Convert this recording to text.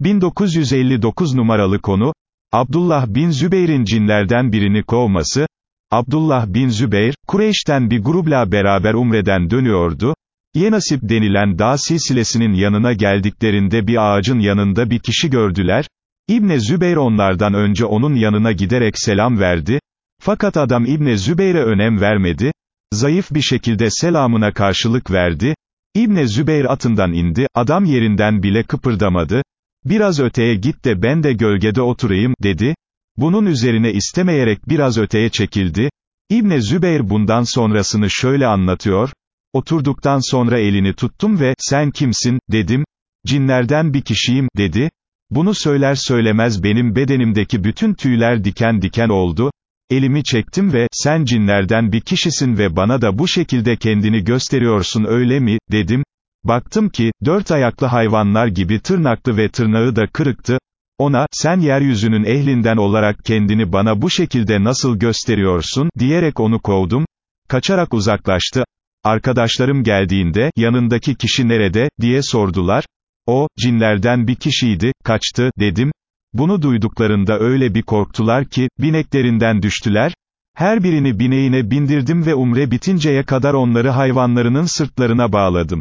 1959 numaralı konu, Abdullah bin Zübeyir'in cinlerden birini kovması, Abdullah bin Zübeyir, Kureyş'ten bir grupla beraber Umre'den dönüyordu, Yenasip denilen dağ silsilesinin yanına geldiklerinde bir ağacın yanında bir kişi gördüler, İbne Zübeyir onlardan önce onun yanına giderek selam verdi, fakat adam İbne Zübeyir'e önem vermedi, zayıf bir şekilde selamına karşılık verdi, İbne Zübeyir atından indi, adam yerinden bile kıpırdamadı, biraz öteye git de ben de gölgede oturayım, dedi, bunun üzerine istemeyerek biraz öteye çekildi, İbne Zübeyir bundan sonrasını şöyle anlatıyor, oturduktan sonra elini tuttum ve, sen kimsin, dedim, cinlerden bir kişiyim, dedi, bunu söyler söylemez benim bedenimdeki bütün tüyler diken diken oldu, elimi çektim ve, sen cinlerden bir kişisin ve bana da bu şekilde kendini gösteriyorsun öyle mi, dedim, baktım ki, dört ayaklı hayvanlar gibi tırnaklı ve tırnağı da kırıktı, ona, sen yeryüzünün ehlinden olarak kendini bana bu şekilde nasıl gösteriyorsun, diyerek onu kovdum, kaçarak uzaklaştı, arkadaşlarım geldiğinde, yanındaki kişi nerede, diye sordular, o, cinlerden bir kişiydi, kaçtı, dedim, bunu duyduklarında öyle bir korktular ki, bineklerinden düştüler, her birini bineğine bindirdim ve umre bitinceye kadar onları hayvanlarının sırtlarına bağladım.